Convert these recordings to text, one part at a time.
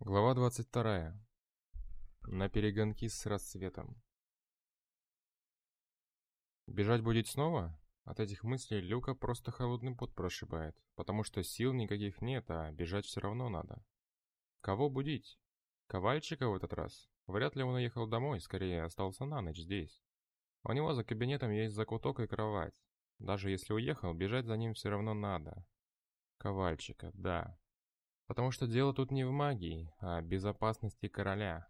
Глава 22. На перегонки с рассветом. Бежать будет снова? От этих мыслей Люка просто холодный пот прошибает, потому что сил никаких нет, а бежать все равно надо. Кого будить? Ковальчика в этот раз? Вряд ли он уехал домой, скорее остался на ночь здесь. У него за кабинетом есть закуток и кровать. Даже если уехал, бежать за ним все равно надо. Ковальчика, да. Потому что дело тут не в магии, а в безопасности короля.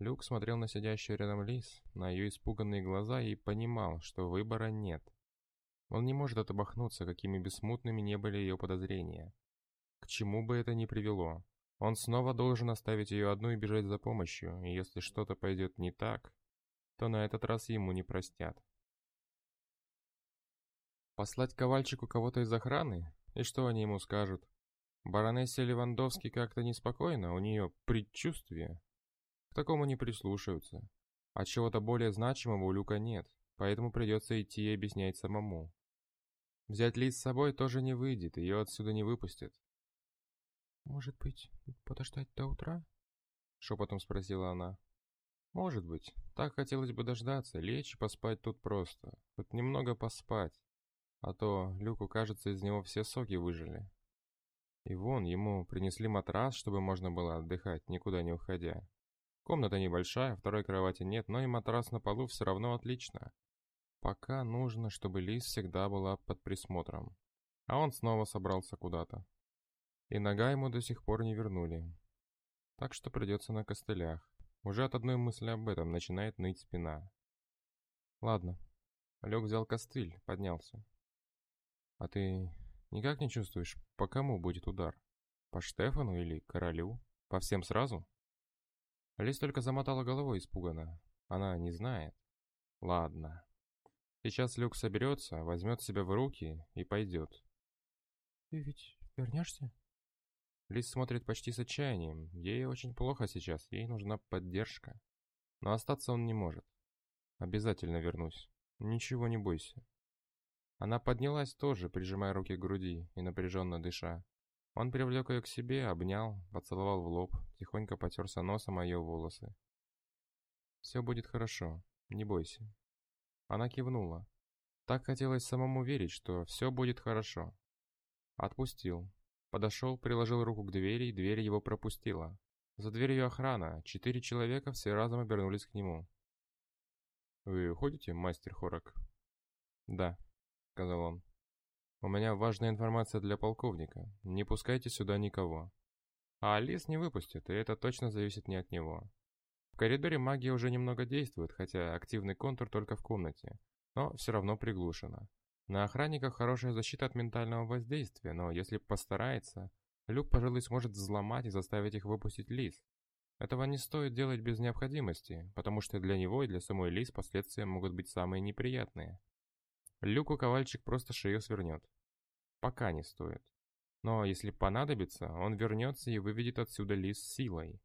Люк смотрел на сидящую рядом Лис, на ее испуганные глаза и понимал, что выбора нет. Он не может отобахнуться, какими бы смутными не были ее подозрения. К чему бы это ни привело, он снова должен оставить ее одну и бежать за помощью, и если что-то пойдет не так, то на этот раз ему не простят. Послать ковальчику кого-то из охраны? И что они ему скажут? Баронессе Левандовский как-то неспокойно, у нее предчувствие. К такому не прислушаются. А чего-то более значимого у Люка нет, поэтому придется идти и объяснять самому. Взять Лиз с собой тоже не выйдет, ее отсюда не выпустят. «Может быть, подождать до утра?» — шепотом спросила она. «Может быть. Так хотелось бы дождаться, лечь и поспать тут просто. Хоть немного поспать. А то Люку, кажется, из него все соки выжили». И вон, ему принесли матрас, чтобы можно было отдыхать, никуда не уходя. Комната небольшая, второй кровати нет, но и матрас на полу все равно отлично. Пока нужно, чтобы Лиз всегда была под присмотром. А он снова собрался куда-то. И нога ему до сих пор не вернули. Так что придется на костылях. Уже от одной мысли об этом начинает ныть спина. Ладно. Лег взял костыль, поднялся. А ты Никак не чувствуешь, по кому будет удар? По Штефану или королю? По всем сразу? Лис только замотала головой испуганно. Она не знает. Ладно. Сейчас Люк соберется, возьмет себя в руки и пойдет. «Ты ведь вернешься?» Лис смотрит почти с отчаянием. Ей очень плохо сейчас, ей нужна поддержка. Но остаться он не может. Обязательно вернусь. Ничего не бойся. Она поднялась тоже, прижимая руки к груди и напряженно дыша. Он привлек ее к себе, обнял, поцеловал в лоб, тихонько потерся носом о ее волосы. «Все будет хорошо, не бойся». Она кивнула. Так хотелось самому верить, что все будет хорошо. Отпустил. Подошел, приложил руку к двери, и дверь его пропустила. За дверью охрана, четыре человека все разом обернулись к нему. «Вы уходите, мастер Хорок?» «Да», — сказал он. «У меня важная информация для полковника. Не пускайте сюда никого». А Алис не выпустит, и это точно зависит не от него. В коридоре магия уже немного действует, хотя активный контур только в комнате, но все равно приглушена. На охранниках хорошая защита от ментального воздействия, но если постарается, Люк, пожалуй, сможет взломать и заставить их выпустить Лис. Этого не стоит делать без необходимости, потому что для него и для самой Лис последствия могут быть самые неприятные. Люку ковальчик просто шею свернет. Пока не стоит. Но если понадобится, он вернется и выведет отсюда лис силой.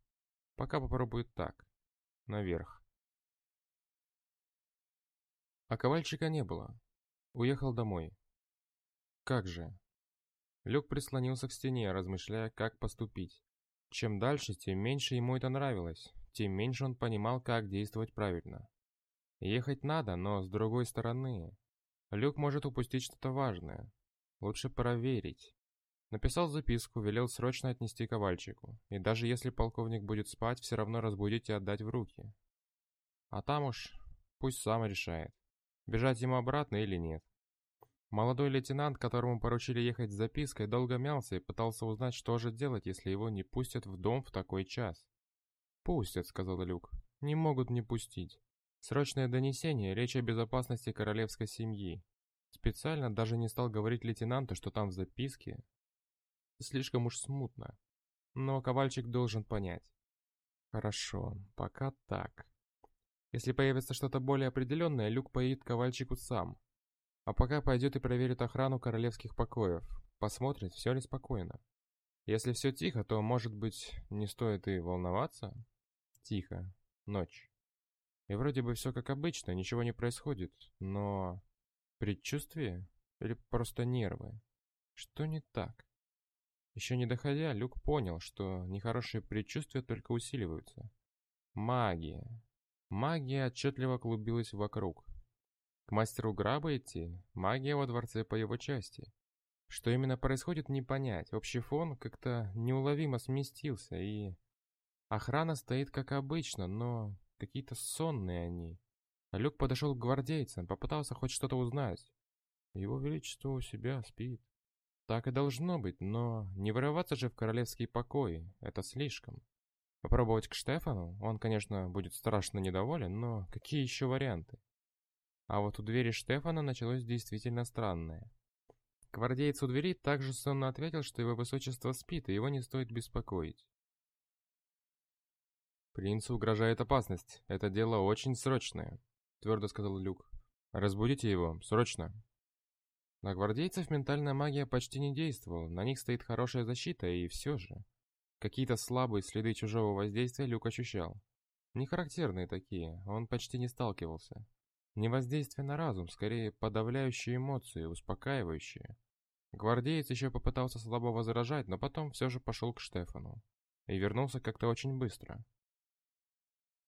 Пока попробует так. Наверх. А ковальчика не было. Уехал домой. Как же? Люк прислонился к стене, размышляя, как поступить. Чем дальше, тем меньше ему это нравилось, тем меньше он понимал, как действовать правильно. Ехать надо, но с другой стороны, Люк может упустить что-то важное. Лучше проверить. Написал записку, велел срочно отнести ковальчику. И даже если полковник будет спать, все равно разбудить и отдать в руки. А там уж пусть сам решает, бежать ему обратно или нет. Молодой лейтенант, которому поручили ехать с запиской, долго мялся и пытался узнать, что же делать, если его не пустят в дом в такой час. «Пустят», — сказал Люк. «Не могут не пустить. Срочное донесение, речь о безопасности королевской семьи. Специально даже не стал говорить лейтенанту, что там в записке. Слишком уж смутно. Но Ковальчик должен понять. Хорошо, пока так. Если появится что-то более определенное, Люк поедет Ковальчику сам. А пока пойдет и проверит охрану королевских покоев. Посмотрит, все ли спокойно. Если все тихо, то, может быть, не стоит и волноваться? Тихо. Ночь. И вроде бы все как обычно, ничего не происходит, но... Предчувствие? Или просто нервы? Что не так? Еще не доходя, Люк понял, что нехорошие предчувствия только усиливаются. Магия. Магия отчетливо клубилась вокруг. К мастеру Граба идти, магия во дворце по его части. Что именно происходит, не понять. Общий фон как-то неуловимо сместился, и... Охрана стоит как обычно, но какие-то сонные они. Люк подошел к гвардейцам, попытался хоть что-то узнать. Его Величество у себя спит. Так и должно быть, но не вырываться же в королевские покои, это слишком. Попробовать к Штефану, он, конечно, будет страшно недоволен, но какие еще варианты? А вот у двери Штефана началось действительно странное. Гвардеец у двери также сонно ответил, что его высочество спит, и его не стоит беспокоить. «Принцу угрожает опасность. Это дело очень срочное», — твердо сказал Люк. «Разбудите его, срочно». На гвардейцев ментальная магия почти не действовала, на них стоит хорошая защита, и все же. Какие-то слабые следы чужого воздействия Люк ощущал. Не характерные такие, он почти не сталкивался. Не воздействие на разум, скорее подавляющие эмоции, успокаивающие. Гвардеец еще попытался слабо возражать, но потом все же пошел к Штефану. И вернулся как-то очень быстро.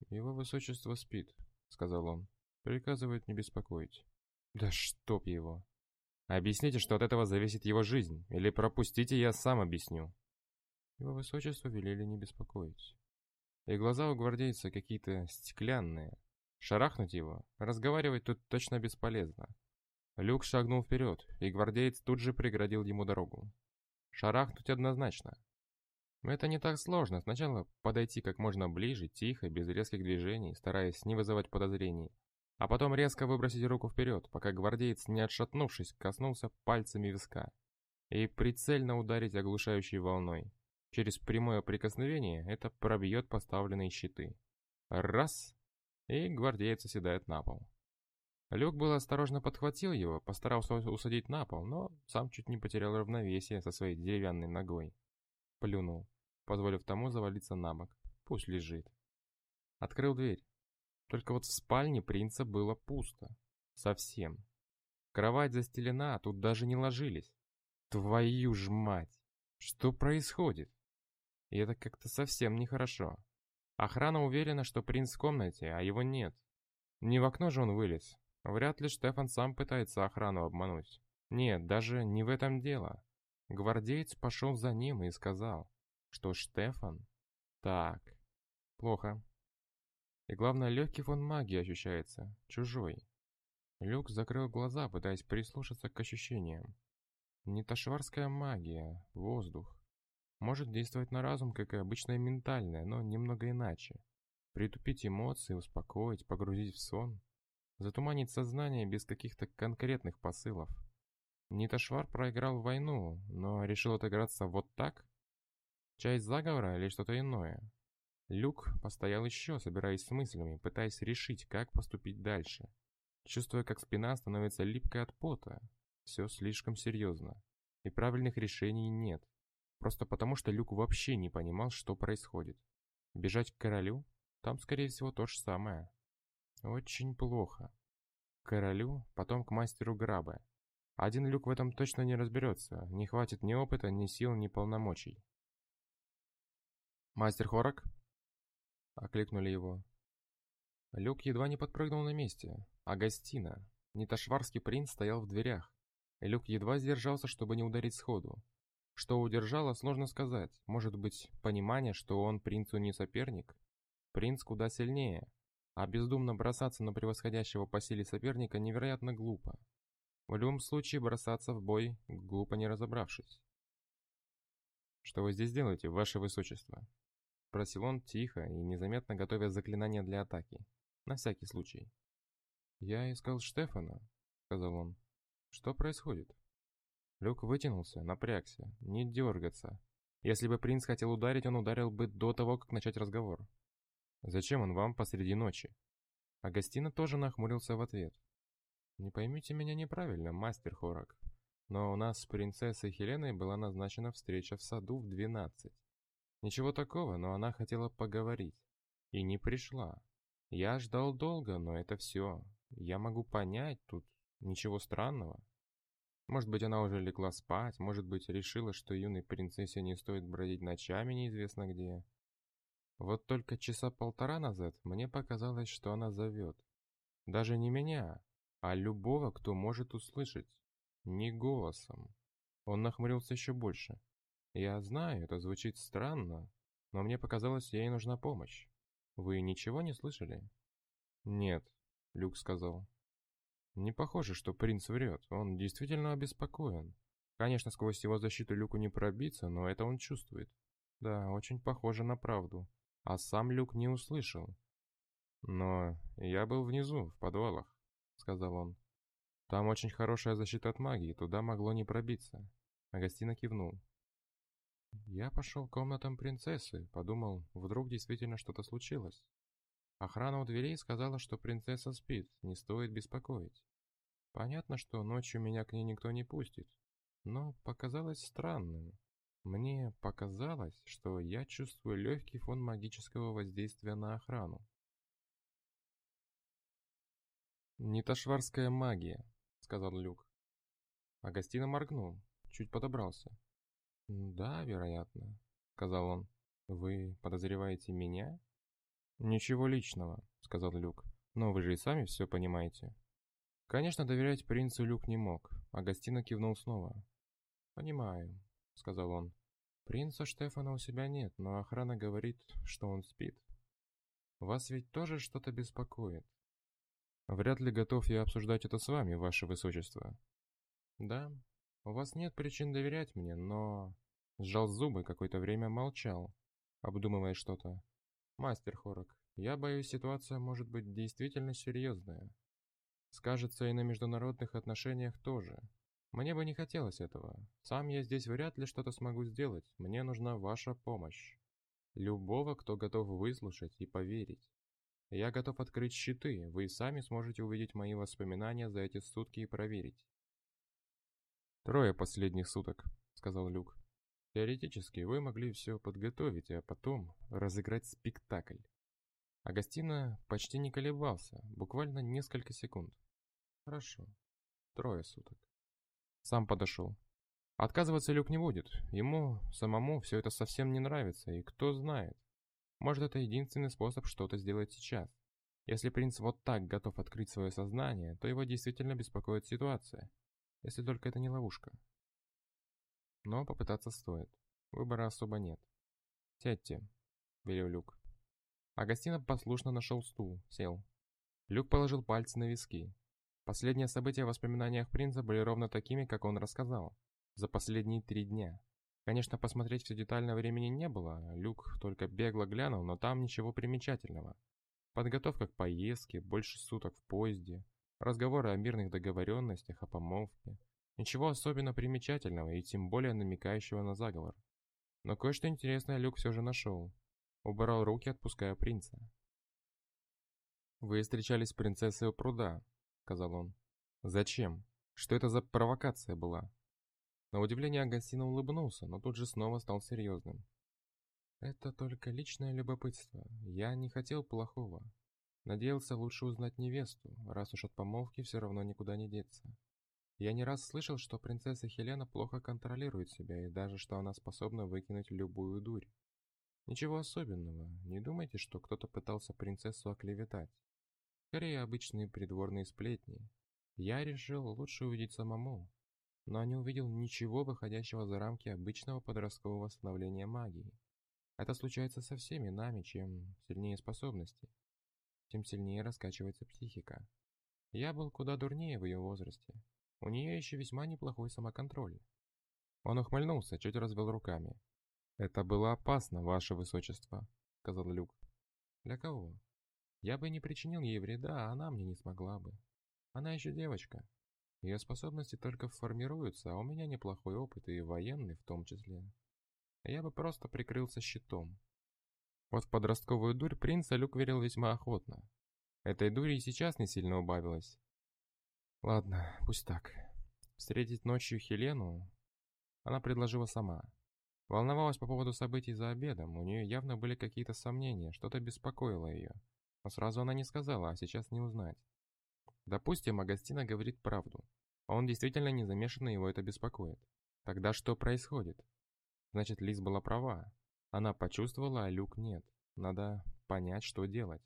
«Его высочество спит», — сказал он. «Приказывает не беспокоить». «Да чтоб его!» «Объясните, что от этого зависит его жизнь, или пропустите, я сам объясню». Его высочество велели не беспокоить. И глаза у гвардейца какие-то стеклянные, Шарахнуть его, разговаривать тут точно бесполезно. Люк шагнул вперед, и гвардеец тут же преградил ему дорогу. Шарахнуть однозначно. Это не так сложно. Сначала подойти как можно ближе, тихо, без резких движений, стараясь не вызывать подозрений. А потом резко выбросить руку вперед, пока гвардеец, не отшатнувшись, коснулся пальцами виска. И прицельно ударить оглушающей волной. Через прямое прикосновение это пробьет поставленные щиты. Раз! и гвардеец оседает на пол. Люк был осторожно подхватил его, постарался усадить на пол, но сам чуть не потерял равновесие со своей деревянной ногой. Плюнул, позволив тому завалиться на бок. Пусть лежит. Открыл дверь. Только вот в спальне принца было пусто. Совсем. Кровать застелена, а тут даже не ложились. Твою ж мать! Что происходит? И это как-то совсем нехорошо. Охрана уверена, что принц в комнате, а его нет. Не в окно же он вылез. Вряд ли Штефан сам пытается охрану обмануть. Нет, даже не в этом дело. Гвардеец пошел за ним и сказал, что Штефан... Так, плохо. И главное, легкий фон магии ощущается, чужой. Люк закрыл глаза, пытаясь прислушаться к ощущениям. Не ташварская магия, воздух. Может действовать на разум, как и обычная ментальная, но немного иначе. Притупить эмоции, успокоить, погрузить в сон. Затуманить сознание без каких-то конкретных посылов. Нитошвар проиграл войну, но решил отыграться вот так? Часть заговора или что-то иное? Люк постоял еще, собираясь с мыслями, пытаясь решить, как поступить дальше. Чувствуя, как спина становится липкой от пота. Все слишком серьезно. И правильных решений нет. Просто потому, что Люк вообще не понимал, что происходит. Бежать к королю? Там, скорее всего, то же самое. Очень плохо. К королю, потом к мастеру граба. Один Люк в этом точно не разберется. Не хватит ни опыта, ни сил, ни полномочий. «Мастер Хорок?» — окликнули его. Люк едва не подпрыгнул на месте. А гостина, Нитошварский принц стоял в дверях. Люк едва сдержался, чтобы не ударить сходу. Что удержало, сложно сказать. Может быть, понимание, что он принцу не соперник? Принц куда сильнее, а бездумно бросаться на превосходящего по силе соперника невероятно глупо. В любом случае бросаться в бой, глупо не разобравшись. «Что вы здесь делаете, ваше высочество?» Спросил он тихо и незаметно готовя заклинание для атаки. На всякий случай. «Я искал Штефана», — сказал он. «Что происходит?» Люк вытянулся, напрягся. Не дергаться. Если бы принц хотел ударить, он ударил бы до того, как начать разговор. «Зачем он вам посреди ночи?» Агастина тоже нахмурился в ответ. «Не поймите меня неправильно, мастер Хорак, но у нас с принцессой Хеленой была назначена встреча в саду в двенадцать. Ничего такого, но она хотела поговорить. И не пришла. Я ждал долго, но это все. Я могу понять, тут ничего странного. Может быть, она уже легла спать, может быть, решила, что юной принцессе не стоит бродить ночами неизвестно где. Вот только часа полтора назад мне показалось, что она зовет. Даже не меня, а любого, кто может услышать. Не голосом. Он нахмурился еще больше. Я знаю, это звучит странно, но мне показалось, ей нужна помощь. Вы ничего не слышали? Нет, Люк сказал. Не похоже, что принц врет. Он действительно обеспокоен. Конечно, сквозь его защиту Люку не пробиться, но это он чувствует. Да, очень похоже на правду. А сам Люк не услышал. Но я был внизу, в подвалах, сказал он. Там очень хорошая защита от магии, туда могло не пробиться. Агастина кивнул. Я пошел к комнатам принцессы, подумал, вдруг действительно что-то случилось. Охрана у дверей сказала, что принцесса спит, не стоит беспокоить. Понятно, что ночью меня к ней никто не пустит, но показалось странным. Мне показалось, что я чувствую легкий фон магического воздействия на охрану. «Не ташварская магия», — сказал Люк. Агастина моргнул, чуть подобрался. «Да, вероятно», — сказал он. «Вы подозреваете меня?» «Ничего личного», — сказал Люк. «Но вы же и сами все понимаете». Конечно, доверять принцу Люк не мог, а Гостина кивнул снова. «Понимаю», — сказал он. «Принца Штефана у себя нет, но охрана говорит, что он спит. Вас ведь тоже что-то беспокоит?» «Вряд ли готов я обсуждать это с вами, ваше высочество». «Да, у вас нет причин доверять мне, но...» Сжал зубы, какое-то время молчал, обдумывая что-то. «Мастер Хорок, я боюсь, ситуация может быть действительно серьезная. Скажется и на международных отношениях тоже. Мне бы не хотелось этого. Сам я здесь вряд ли что-то смогу сделать. Мне нужна ваша помощь. Любого, кто готов выслушать и поверить. Я готов открыть щиты, вы сами сможете увидеть мои воспоминания за эти сутки и проверить. «Трое последних суток», — сказал Люк. Теоретически вы могли все подготовить, а потом разыграть спектакль. Агастина почти не колебался, буквально несколько секунд. Хорошо. Трое суток. Сам подошел. Отказываться Люк не будет. Ему самому все это совсем не нравится, и кто знает. Может, это единственный способ что-то сделать сейчас. Если принц вот так готов открыть свое сознание, то его действительно беспокоит ситуация. Если только это не ловушка. Но попытаться стоит. Выбора особо нет. «Сядьте», — велел Люк. Агастина послушно нашел стул, сел. Люк положил пальцы на виски. Последние события в воспоминаниях принца были ровно такими, как он рассказал. За последние три дня. Конечно, посмотреть все детально времени не было. Люк только бегло глянул, но там ничего примечательного. Подготовка к поездке, больше суток в поезде, разговоры о мирных договоренностях, о помолвке, Ничего особенно примечательного и тем более намекающего на заговор. Но кое-что интересное Люк все же нашел. Убрал руки, отпуская принца. «Вы встречались с принцессой у пруда», — сказал он. «Зачем? Что это за провокация была?» На удивление Агастина улыбнулся, но тут же снова стал серьезным. «Это только личное любопытство. Я не хотел плохого. Надеялся лучше узнать невесту, раз уж от помолвки все равно никуда не деться. Я не раз слышал, что принцесса Хелена плохо контролирует себя и даже что она способна выкинуть любую дурь. Ничего особенного, не думайте, что кто-то пытался принцессу оклеветать. Скорее, обычные придворные сплетни. Я решил лучше увидеть самому, но не увидел ничего выходящего за рамки обычного подросткового восстановления магии. Это случается со всеми нами, чем сильнее способности, тем сильнее раскачивается психика. Я был куда дурнее в ее возрасте, у нее еще весьма неплохой самоконтроль. Он ухмыльнулся, чуть развел руками. «Это было опасно, ваше высочество», — сказал Люк. «Для кого? Я бы не причинил ей вреда, а она мне не смогла бы. Она еще девочка. Ее способности только формируются, а у меня неплохой опыт и военный в том числе. Я бы просто прикрылся щитом». Вот в подростковую дурь принца Люк верил весьма охотно. Этой дури и сейчас не сильно убавилось. Ладно, пусть так. Встретить ночью Хелену она предложила сама. Волновалась по поводу событий за обедом, у нее явно были какие-то сомнения, что-то беспокоило ее. Но сразу она не сказала, а сейчас не узнать. Допустим, Агастина говорит правду. А он действительно не замешан, и его это беспокоит. Тогда что происходит? Значит, Лиз была права. Она почувствовала, а Люк нет. Надо понять, что делать.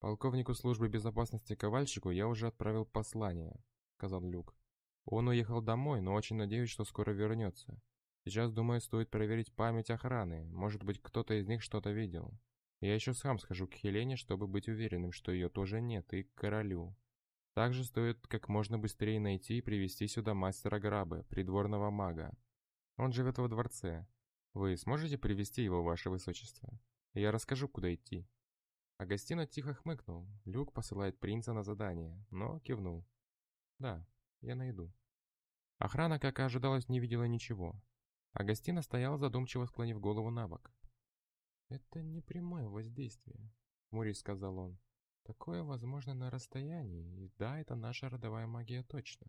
Полковнику службы безопасности Ковальчику я уже отправил послание, сказал Люк. Он уехал домой, но очень надеюсь, что скоро вернется. Сейчас, думаю, стоит проверить память охраны. Может быть, кто-то из них что-то видел. Я еще сам схожу к Хелене, чтобы быть уверенным, что ее тоже нет, и к королю. Также стоит как можно быстрее найти и привести сюда мастера Грабы, придворного мага. Он живет во дворце. Вы сможете привести его, ваше высочество? Я расскажу, куда идти. Агастино тихо хмыкнул. Люк посылает принца на задание, но кивнул. Да, я найду. Охрана, как и ожидалось, не видела ничего. Агастино стоял задумчиво, склонив голову на бок. «Это не прямое воздействие», — Мурис сказал он. «Такое возможно на расстоянии, и да, это наша родовая магия точно.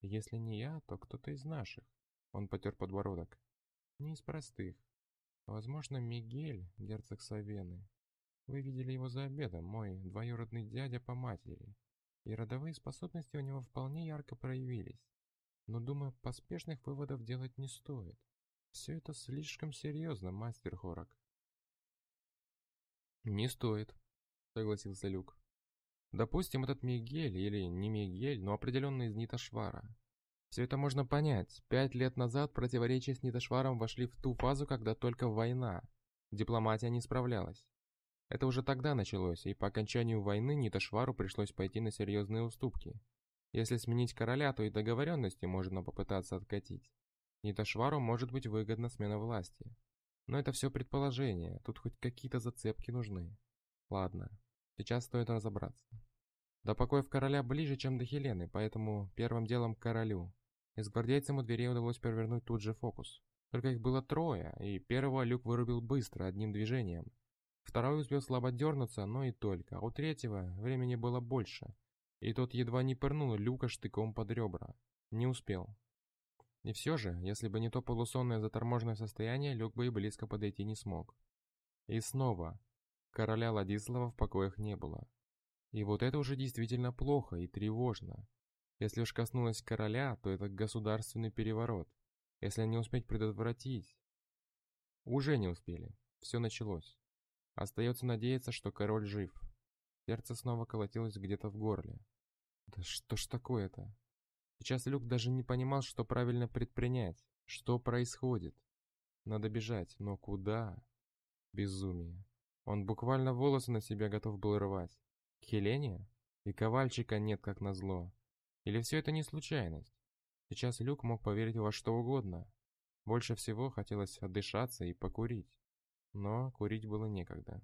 Если не я, то кто-то из наших». Он потер подбородок. «Не из простых. Возможно, Мигель, герцог Савены. Вы видели его за обедом, мой двоюродный дядя по матери. И родовые способности у него вполне ярко проявились. Но, думаю, поспешных выводов делать не стоит. Все это слишком серьезно, мастер Хорок. «Не стоит», — согласился Люк. «Допустим, этот Мигель, или не Мигель, но определенно из Нитошвара. Все это можно понять. Пять лет назад противоречия с Нитошваром вошли в ту фазу, когда только война. Дипломатия не справлялась. Это уже тогда началось, и по окончанию войны Нитошвару пришлось пойти на серьезные уступки. Если сменить короля, то и договоренности можно попытаться откатить. Нитошвару может быть выгодна смена власти. Но это все предположение, тут хоть какие-то зацепки нужны. Ладно, сейчас стоит разобраться. До покоев короля ближе, чем до Хелены, поэтому первым делом к королю. Из гвардейцам у дверей удалось провернуть тут же фокус. Только их было трое, и первого Люк вырубил быстро, одним движением. Второй успел слабо дернуться, но и только, у третьего времени было больше, и тот едва не пырнул Люка штыком под ребра. Не успел. И все же, если бы не то полусонное заторможенное состояние, Люк бы и близко подойти не смог. И снова. Короля Ладислава в покоях не было. И вот это уже действительно плохо и тревожно. Если уж коснулось короля, то это государственный переворот. Если не успеть предотвратить... Уже не успели. Все началось. Остается надеяться, что король жив. Сердце снова колотилось где-то в горле. Да что ж такое-то? Сейчас Люк даже не понимал, что правильно предпринять. Что происходит? Надо бежать, но куда? Безумие. Он буквально волосы на себя готов был рвать. К Хелене? И ковальчика нет, как назло. Или все это не случайность? Сейчас Люк мог поверить во что угодно. Больше всего хотелось отдышаться и покурить. Но курить было некогда.